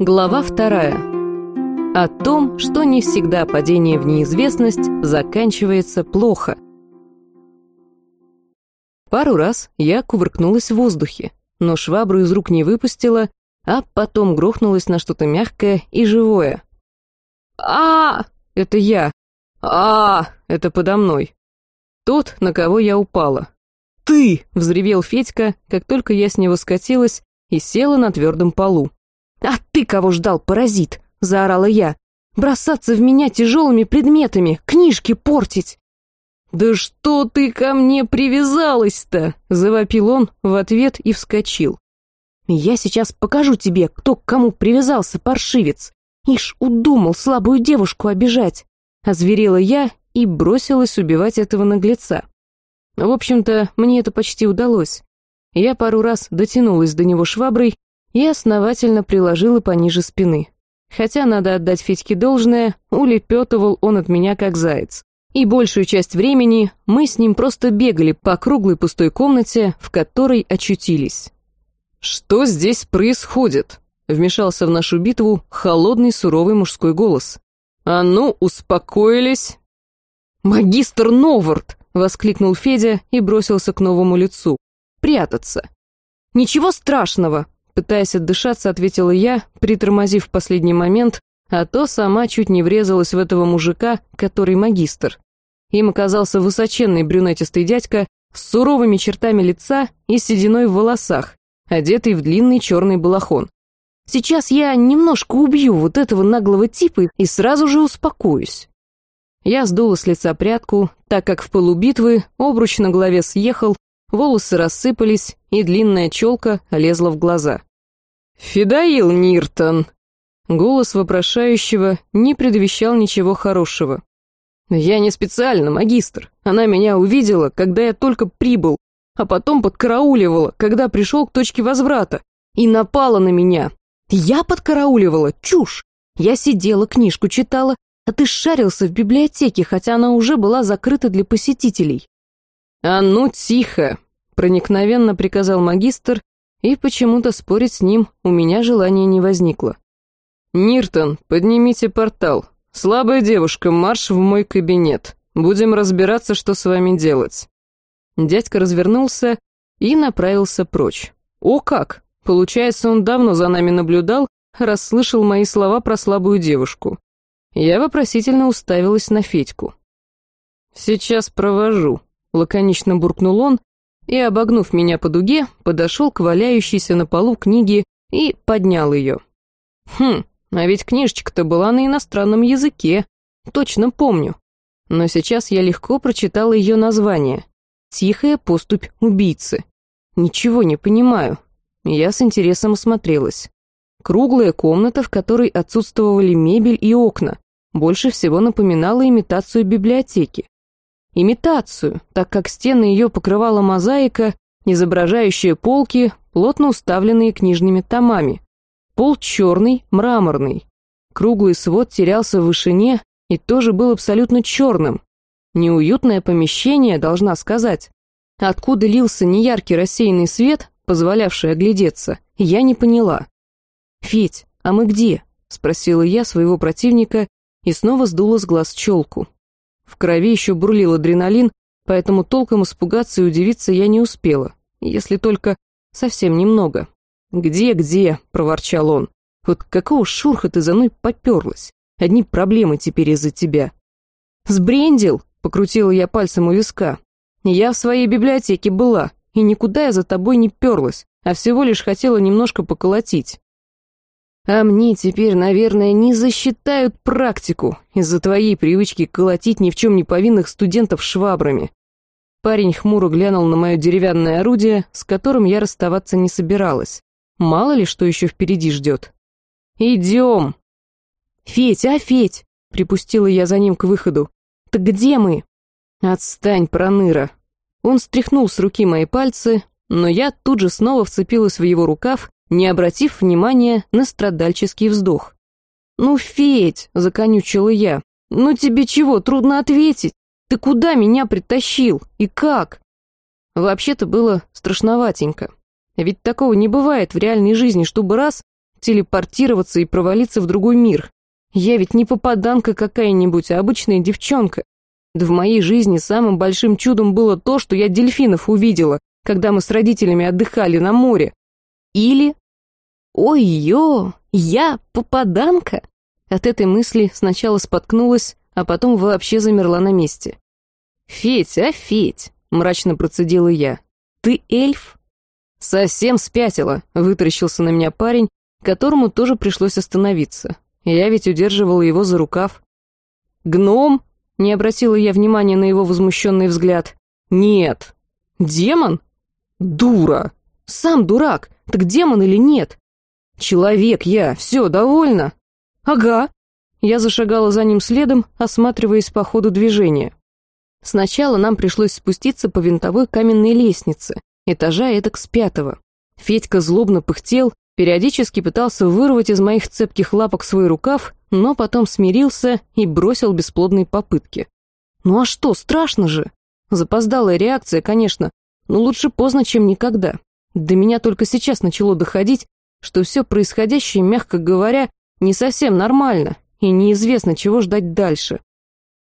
Глава вторая. О том, что не всегда падение в неизвестность заканчивается плохо. Пару раз я кувыркнулась в воздухе, но швабру из рук не выпустила, а потом грохнулась на что-то мягкое и живое. а Это я. а Это подо мной. Тот, на кого я упала. «Ты!» — взревел Федька, как только я с него скатилась и села на твердом полу. «А ты кого ждал, паразит?» — заорала я. «Бросаться в меня тяжелыми предметами, книжки портить!» «Да что ты ко мне привязалась-то?» — завопил он в ответ и вскочил. «Я сейчас покажу тебе, кто к кому привязался, паршивец. Ишь, удумал слабую девушку обижать!» Озверела я и бросилась убивать этого наглеца. В общем-то, мне это почти удалось. Я пару раз дотянулась до него шваброй и основательно приложила пониже спины. Хотя, надо отдать Федьке должное, улепетывал он от меня как заяц. И большую часть времени мы с ним просто бегали по круглой пустой комнате, в которой очутились. «Что здесь происходит?» — вмешался в нашу битву холодный суровый мужской голос. «А ну, успокоились!» «Магистр Новард!» — воскликнул Федя и бросился к новому лицу. «Прятаться!» «Ничего страшного!» Пытаясь отдышаться, ответила я, притормозив в последний момент, а то сама чуть не врезалась в этого мужика, который магистр. Им оказался высоченный брюнетистый дядька с суровыми чертами лица и сединой в волосах, одетый в длинный черный балахон. Сейчас я немножко убью вот этого наглого типа и сразу же успокоюсь. Я сдула с лица прядку, так как в полубитвы обруч на голове съехал, волосы рассыпались, и длинная челка лезла в глаза. «Фидаил Ниртон!» Голос вопрошающего не предвещал ничего хорошего. «Я не специально, магистр. Она меня увидела, когда я только прибыл, а потом подкарауливала, когда пришел к точке возврата, и напала на меня. Я подкарауливала? Чушь! Я сидела, книжку читала, а ты шарился в библиотеке, хотя она уже была закрыта для посетителей». «А ну, тихо!» — проникновенно приказал магистр и почему-то спорить с ним у меня желания не возникло. «Ниртон, поднимите портал. Слабая девушка, марш в мой кабинет. Будем разбираться, что с вами делать». Дядька развернулся и направился прочь. «О как! Получается, он давно за нами наблюдал, расслышал мои слова про слабую девушку». Я вопросительно уставилась на Федьку. «Сейчас провожу», — лаконично буркнул он и, обогнув меня по дуге, подошел к валяющейся на полу книге и поднял ее. Хм, а ведь книжечка-то была на иностранном языке, точно помню. Но сейчас я легко прочитала ее название. «Тихая поступь убийцы». Ничего не понимаю. Я с интересом осмотрелась. Круглая комната, в которой отсутствовали мебель и окна, больше всего напоминала имитацию библиотеки. Имитацию, так как стены ее покрывала мозаика, изображающая полки, плотно уставленные книжными томами. Пол черный, мраморный. Круглый свод терялся в вышине и тоже был абсолютно черным. Неуютное помещение, должна сказать. Откуда лился неяркий рассеянный свет, позволявший оглядеться, я не поняла. «Федь, а мы где?» — спросила я своего противника и снова сдула с глаз челку. В крови еще бурлил адреналин, поэтому толком испугаться и удивиться я не успела, если только совсем немного. «Где, где?» — проворчал он. «Вот какого шурха ты за мной поперлась? Одни проблемы теперь из-за тебя». «Сбрендил?» — покрутила я пальцем у виска. «Я в своей библиотеке была, и никуда я за тобой не перлась, а всего лишь хотела немножко поколотить». А мне теперь, наверное, не засчитают практику из-за твоей привычки колотить ни в чем не повинных студентов швабрами. Парень хмуро глянул на мое деревянное орудие, с которым я расставаться не собиралась. Мало ли, что еще впереди ждет. «Идем!» «Федь, а, Федь!» — припустила я за ним к выходу. «Так где мы?» «Отстань, проныра!» Он стряхнул с руки мои пальцы, но я тут же снова вцепилась в его рукав не обратив внимания на страдальческий вздох. «Ну, Федь!» — законючила я. «Ну тебе чего, трудно ответить? Ты куда меня притащил? И как?» Вообще-то было страшноватенько. Ведь такого не бывает в реальной жизни, чтобы раз телепортироваться и провалиться в другой мир. Я ведь не попаданка какая-нибудь, а обычная девчонка. Да в моей жизни самым большим чудом было то, что я дельфинов увидела, когда мы с родителями отдыхали на море. Или... Ой-ё, я попаданка? От этой мысли сначала споткнулась, а потом вообще замерла на месте. «Федь, а Федь!» — мрачно процедила я. «Ты эльф?» «Совсем спятила», — вытаращился на меня парень, которому тоже пришлось остановиться. Я ведь удерживала его за рукав. «Гном?» — не обратила я внимания на его возмущенный взгляд. «Нет». «Демон?» «Дура!» «Сам дурак! Так демон или нет?» «Человек я, все, довольно?» «Ага». Я зашагала за ним следом, осматриваясь по ходу движения. Сначала нам пришлось спуститься по винтовой каменной лестнице, этажа эдак с пятого. Федька злобно пыхтел, периодически пытался вырвать из моих цепких лапок свой рукав, но потом смирился и бросил бесплодные попытки. Ну а что, страшно же? Запоздалая реакция, конечно, но лучше поздно, чем никогда. До меня только сейчас начало доходить, что все происходящее, мягко говоря, не совсем нормально, и неизвестно, чего ждать дальше.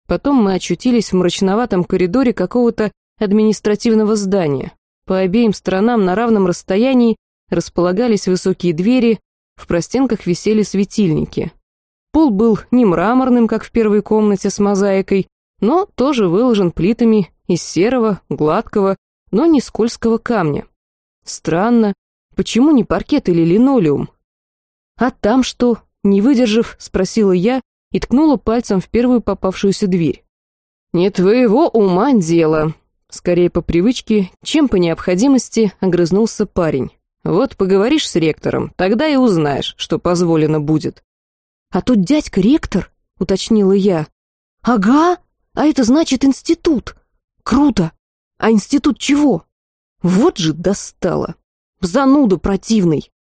Потом мы очутились в мрачноватом коридоре какого-то административного здания. По обеим сторонам на равном расстоянии располагались высокие двери, в простенках висели светильники. Пол был не мраморным, как в первой комнате с мозаикой, но тоже выложен плитами из серого, гладкого, но не скользкого камня. Странно, почему не паркет или линолеум? А там что? Не выдержав, спросила я и ткнула пальцем в первую попавшуюся дверь. «Не твоего ума дело», скорее по привычке, чем по необходимости, огрызнулся парень. «Вот поговоришь с ректором, тогда и узнаешь, что позволено будет». «А тут дядька ректор?» — уточнила я. «Ага, а это значит институт. Круто. А институт чего?» «Вот же достало. Зануда противный.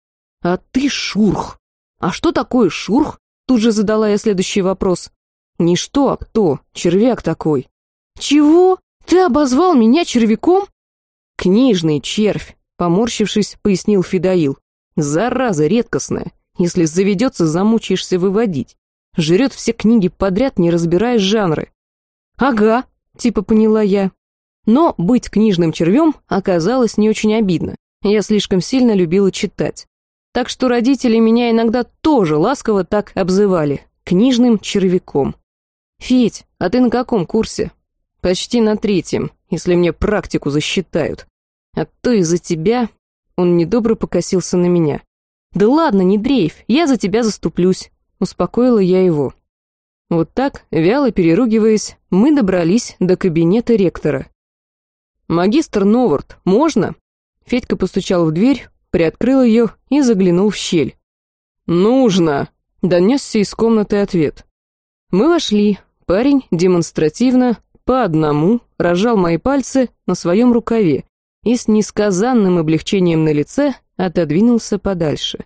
А ты шурх. А что такое шурх? Тут же задала я следующий вопрос. Не что, а кто, червяк такой. Чего? Ты обозвал меня червяком? Книжный червь, поморщившись, пояснил Федоил. Зараза редкостная. Если заведется, замучаешься выводить. Жрет все книги подряд, не разбирая жанры. Ага, типа поняла я. Но быть книжным червем оказалось не очень обидно. Я слишком сильно любила читать. Так что родители меня иногда тоже ласково так обзывали. Книжным червяком. «Федь, а ты на каком курсе?» «Почти на третьем, если мне практику засчитают. А то из-за тебя...» Он недобро покосился на меня. «Да ладно, не дрейф, я за тебя заступлюсь», — успокоила я его. Вот так, вяло переругиваясь, мы добрались до кабинета ректора. «Магистр Новард, можно?» Федька постучал в дверь, приоткрыл ее и заглянул в щель. «Нужно!» — донесся из комнаты ответ. Мы вошли. Парень демонстративно, по одному, рожал мои пальцы на своем рукаве и с несказанным облегчением на лице отодвинулся подальше.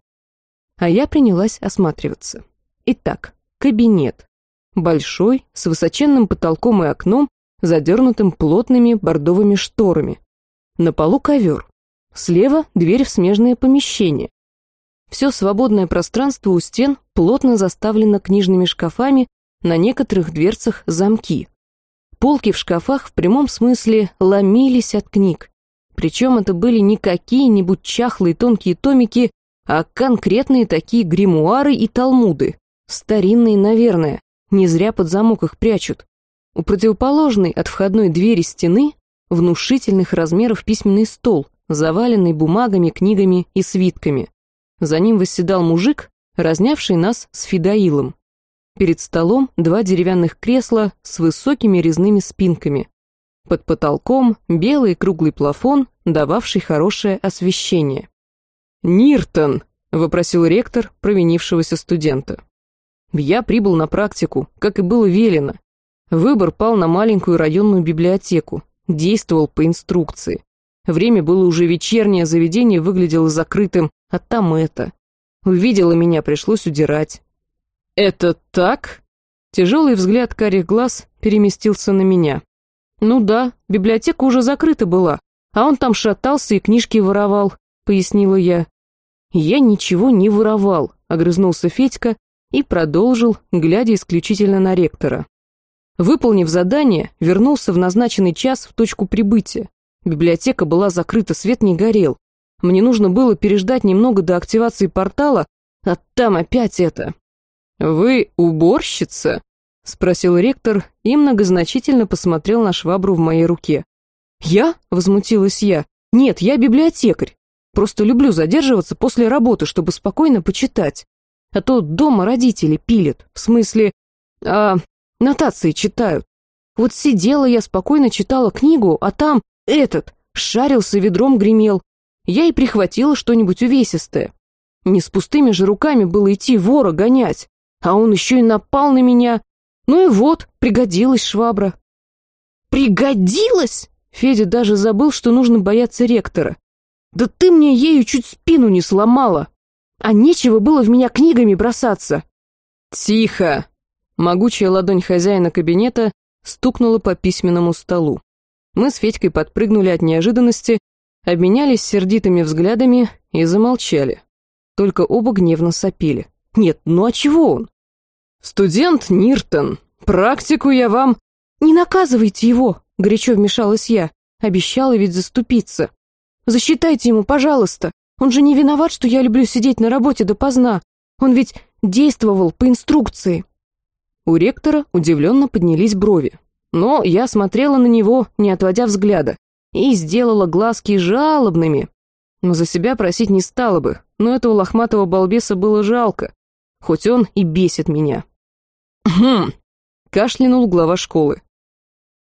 А я принялась осматриваться. Итак, кабинет. Большой, с высоченным потолком и окном, задернутым плотными бордовыми шторами. На полу ковер. Слева дверь в смежное помещение. Все свободное пространство у стен плотно заставлено книжными шкафами, на некоторых дверцах замки. Полки в шкафах в прямом смысле ломились от книг. Причем это были не какие-нибудь чахлые тонкие томики, а конкретные такие гримуары и талмуды. Старинные, наверное, не зря под замок их прячут. У противоположной от входной двери стены внушительных размеров письменный стол, заваленный бумагами, книгами и свитками. За ним восседал мужик, разнявший нас с Федоилом. Перед столом два деревянных кресла с высокими резными спинками. Под потолком белый круглый плафон, дававший хорошее освещение. «Ниртон!» — вопросил ректор провинившегося студента. «Я прибыл на практику, как и было велено. Выбор пал на маленькую районную библиотеку, действовал по инструкции. Время было уже вечернее, заведение выглядело закрытым, а там это. Увидела меня, пришлось удирать. «Это так?» Тяжелый взгляд карих глаз переместился на меня. «Ну да, библиотека уже закрыта была, а он там шатался и книжки воровал», — пояснила я. «Я ничего не воровал», — огрызнулся Федька и продолжил, глядя исключительно на ректора. Выполнив задание, вернулся в назначенный час в точку прибытия. Библиотека была закрыта, свет не горел. Мне нужно было переждать немного до активации портала, а там опять это. «Вы уборщица?» — спросил ректор и многозначительно посмотрел на швабру в моей руке. «Я?» — возмутилась я. «Нет, я библиотекарь. Просто люблю задерживаться после работы, чтобы спокойно почитать. А то дома родители пилят, в смысле, а, нотации читают. Вот сидела я, спокойно читала книгу, а там этот, шарился, ведром гремел. Я и прихватила что-нибудь увесистое. Не с пустыми же руками было идти вора гонять, а он еще и напал на меня. Ну и вот, пригодилась швабра. «Пригодилась?» Федя даже забыл, что нужно бояться ректора. «Да ты мне ею чуть спину не сломала!» а нечего было в меня книгами бросаться. Тихо! Могучая ладонь хозяина кабинета стукнула по письменному столу. Мы с Федькой подпрыгнули от неожиданности, обменялись сердитыми взглядами и замолчали. Только оба гневно сопели. Нет, ну а чего он? «Студент Ниртон, практику я вам...» «Не наказывайте его!» — горячо вмешалась я. Обещала ведь заступиться. «Засчитайте ему, пожалуйста!» Он же не виноват, что я люблю сидеть на работе допоздна. Он ведь действовал по инструкции». У ректора удивленно поднялись брови. Но я смотрела на него, не отводя взгляда, и сделала глазки жалобными. Но за себя просить не стала бы, но этого лохматого балбеса было жалко, хоть он и бесит меня. «Хм!» — кашлянул глава школы.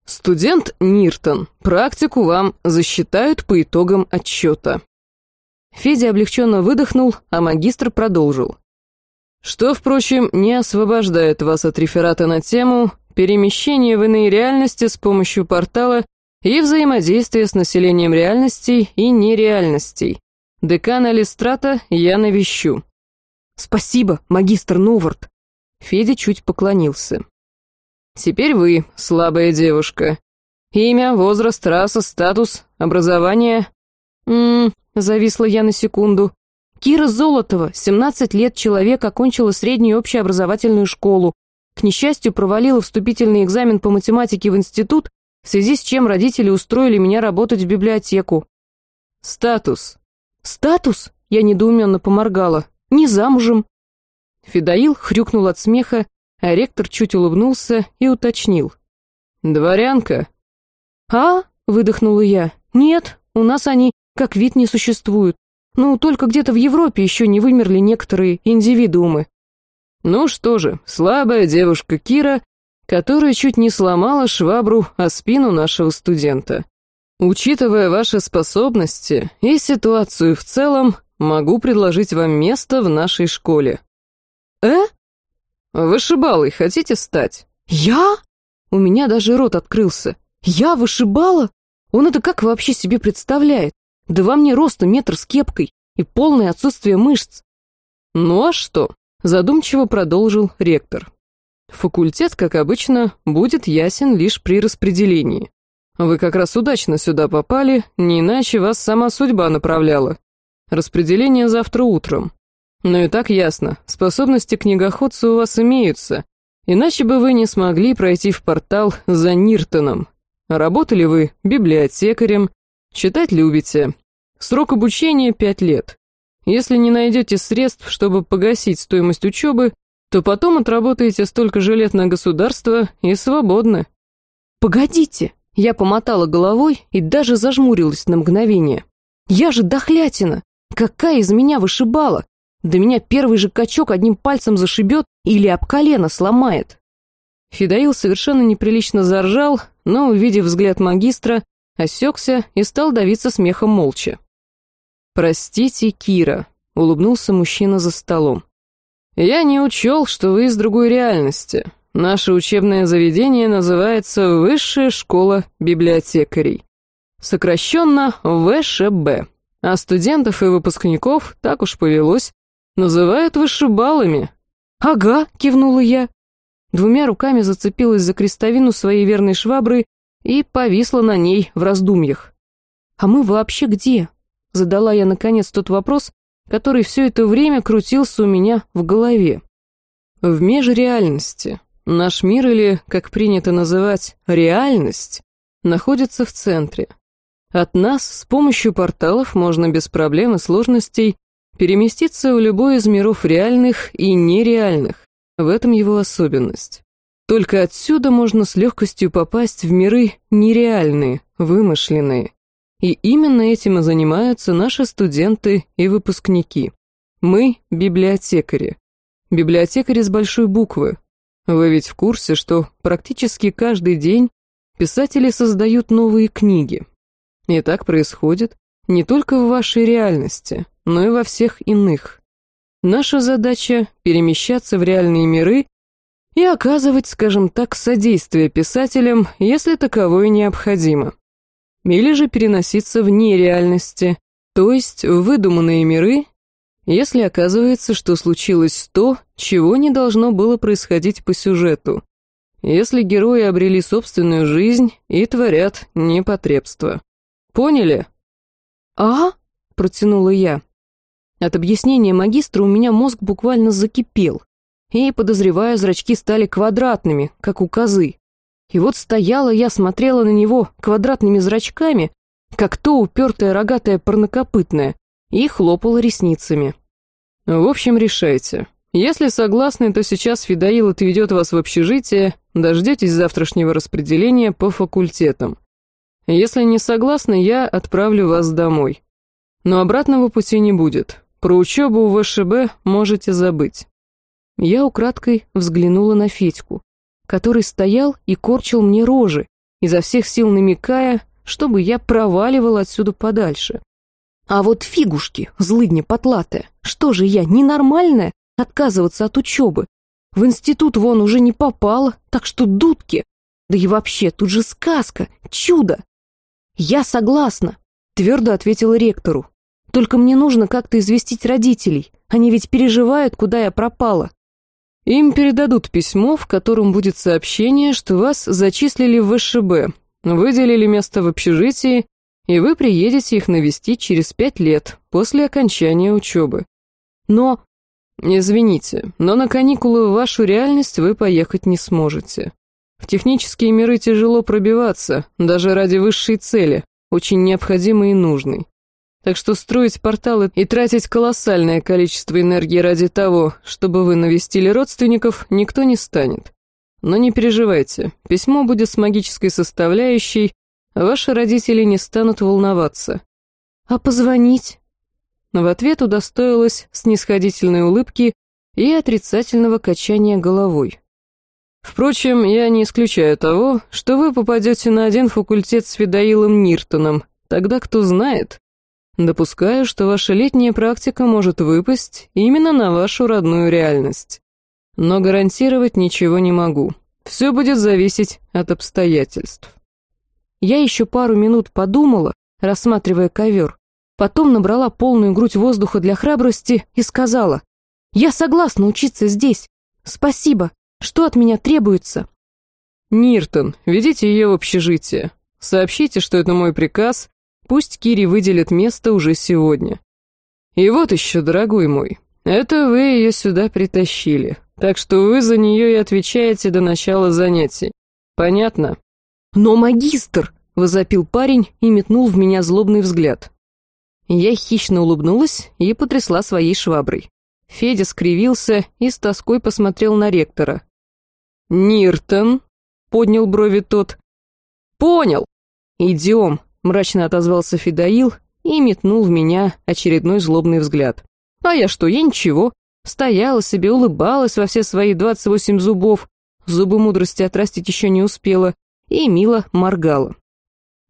«Студент Ниртон, практику вам засчитают по итогам отчета». Федя облегченно выдохнул, а магистр продолжил. Что, впрочем, не освобождает вас от реферата на тему перемещения в иные реальности с помощью портала и взаимодействия с населением реальностей и нереальностей. Декана Листрата я навещу. Спасибо, магистр Новард. Федя чуть поклонился. Теперь вы, слабая девушка. Имя, возраст, раса, статус, образование. Ммм, Зависла я на секунду. Кира Золотова, 17 лет человек, окончила среднюю общеобразовательную школу. К несчастью, провалила вступительный экзамен по математике в институт, в связи с чем родители устроили меня работать в библиотеку. Статус. Статус? Я недоуменно поморгала. Не замужем. Федоил хрюкнул от смеха, а ректор чуть улыбнулся и уточнил. «Дворянка?» «А?» — выдохнула я. «Нет, у нас они как вид не существуют. Ну, только где-то в Европе еще не вымерли некоторые индивидуумы. Ну что же, слабая девушка Кира, которая чуть не сломала швабру о спину нашего студента. Учитывая ваши способности и ситуацию в целом, могу предложить вам место в нашей школе. Э? Вышибалой хотите стать? Я? У меня даже рот открылся. Я вышибала? Он это как вообще себе представляет? Да во мне роста метр с кепкой и полное отсутствие мышц. Ну а что? Задумчиво продолжил ректор. Факультет, как обычно, будет ясен лишь при распределении. Вы как раз удачно сюда попали, не иначе вас сама судьба направляла. Распределение завтра утром. Но и так ясно, способности книгоходца у вас имеются, иначе бы вы не смогли пройти в портал за Ниртоном. Работали вы библиотекарем, Читать любите. Срок обучения пять лет. Если не найдете средств, чтобы погасить стоимость учебы, то потом отработаете столько же лет на государство и свободны. Погодите, я помотала головой и даже зажмурилась на мгновение. Я же дохлятина. Какая из меня вышибала? Да меня первый же качок одним пальцем зашибет или об колено сломает. Фидаил совершенно неприлично заржал, но, увидев взгляд магистра, осекся и стал давиться смехом молча. «Простите, Кира», — улыбнулся мужчина за столом. «Я не учел, что вы из другой реальности. Наше учебное заведение называется Высшая школа библиотекарей. Сокращенно ВШБ. А студентов и выпускников, так уж повелось, называют вышибалами». «Ага», — кивнула я. Двумя руками зацепилась за крестовину своей верной швабры и повисла на ней в раздумьях. «А мы вообще где?» Задала я, наконец, тот вопрос, который все это время крутился у меня в голове. В межреальности наш мир, или, как принято называть, реальность, находится в центре. От нас с помощью порталов можно без проблем и сложностей переместиться в любой из миров реальных и нереальных. В этом его особенность. Только отсюда можно с легкостью попасть в миры нереальные, вымышленные. И именно этим и занимаются наши студенты и выпускники. Мы — библиотекари. Библиотекари с большой буквы. Вы ведь в курсе, что практически каждый день писатели создают новые книги. И так происходит не только в вашей реальности, но и во всех иных. Наша задача — перемещаться в реальные миры и оказывать, скажем так, содействие писателям, если таковое необходимо. Или же переноситься в нереальности, то есть в выдуманные миры, если оказывается, что случилось то, чего не должно было происходить по сюжету, если герои обрели собственную жизнь и творят непотребство. Поняли? «А?» — протянула я. От объяснения магистра у меня мозг буквально закипел и, подозревая, зрачки стали квадратными, как у козы. И вот стояла я, смотрела на него квадратными зрачками, как то упертая рогатая парнокопытная, и хлопала ресницами. В общем, решайте. Если согласны, то сейчас Федоил отведет вас в общежитие, дождетесь завтрашнего распределения по факультетам. Если не согласны, я отправлю вас домой. Но обратного пути не будет. Про учебу в ВШБ можете забыть. Я украдкой взглянула на Федьку, который стоял и корчил мне рожи, изо всех сил намекая, чтобы я проваливала отсюда подальше. А вот фигушки, злыдня потлатая, что же я, ненормальная, отказываться от учебы? В институт вон уже не попала, так что дудки. Да и вообще, тут же сказка, чудо. Я согласна, твердо ответила ректору. Только мне нужно как-то известить родителей, они ведь переживают, куда я пропала. Им передадут письмо, в котором будет сообщение, что вас зачислили в ВШБ, выделили место в общежитии, и вы приедете их навестить через пять лет после окончания учебы. Но... Извините, но на каникулы в вашу реальность вы поехать не сможете. В технические миры тяжело пробиваться, даже ради высшей цели, очень необходимой и нужной. Так что строить порталы и тратить колоссальное количество энергии ради того, чтобы вы навестили родственников, никто не станет. Но не переживайте, письмо будет с магической составляющей, ваши родители не станут волноваться. А позвонить? В ответ удостоилась снисходительной улыбки и отрицательного качания головой. Впрочем, я не исключаю того, что вы попадете на один факультет с Федоилом Ниртоном, тогда кто знает, Допускаю, что ваша летняя практика может выпасть именно на вашу родную реальность. Но гарантировать ничего не могу. Все будет зависеть от обстоятельств. Я еще пару минут подумала, рассматривая ковер, потом набрала полную грудь воздуха для храбрости и сказала, «Я согласна учиться здесь. Спасибо. Что от меня требуется?» «Ниртон, ведите ее в общежитие. Сообщите, что это мой приказ, Пусть Кире выделят место уже сегодня. И вот еще, дорогой мой, это вы ее сюда притащили, так что вы за нее и отвечаете до начала занятий. Понятно? Но магистр, возопил парень и метнул в меня злобный взгляд. Я хищно улыбнулась и потрясла своей шваброй. Федя скривился и с тоской посмотрел на ректора. «Ниртон?» — поднял брови тот. «Понял. Идем, мрачно отозвался Федоил и метнул в меня очередной злобный взгляд. А я что, я ничего. Стояла себе, улыбалась во все свои двадцать восемь зубов, зубы мудрости отрастить еще не успела, и мило моргала.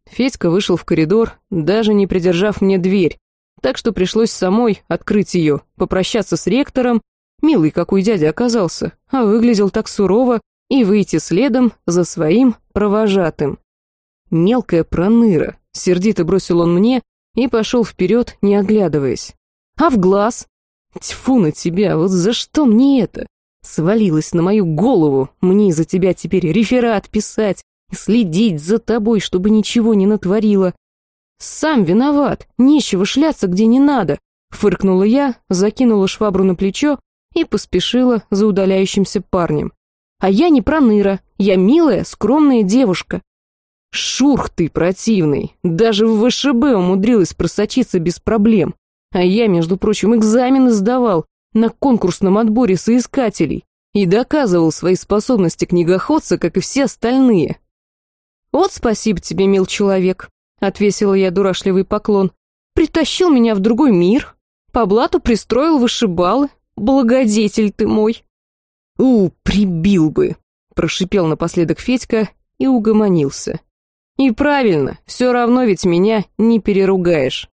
Федька вышел в коридор, даже не придержав мне дверь, так что пришлось самой открыть ее, попрощаться с ректором, милый какой дядя оказался, а выглядел так сурово, и выйти следом за своим провожатым. Мелкая проныра, Сердито бросил он мне и пошел вперед, не оглядываясь. А в глаз? Тьфу на тебя, вот за что мне это? Свалилось на мою голову, мне за тебя теперь реферат писать, следить за тобой, чтобы ничего не натворила. Сам виноват, нечего шляться, где не надо. Фыркнула я, закинула швабру на плечо и поспешила за удаляющимся парнем. А я не проныра, я милая, скромная девушка. Шурх ты противный, даже в ВШБ умудрилась просочиться без проблем. А я, между прочим, экзамены сдавал на конкурсном отборе соискателей и доказывал свои способности книгоходца, как и все остальные. «Вот спасибо тебе, мил человек», — отвесила я дурашливый поклон. «Притащил меня в другой мир, по блату пристроил вышибалы, благодетель ты мой». «У, прибил бы», — прошипел напоследок Федька и угомонился. «И правильно, все равно ведь меня не переругаешь».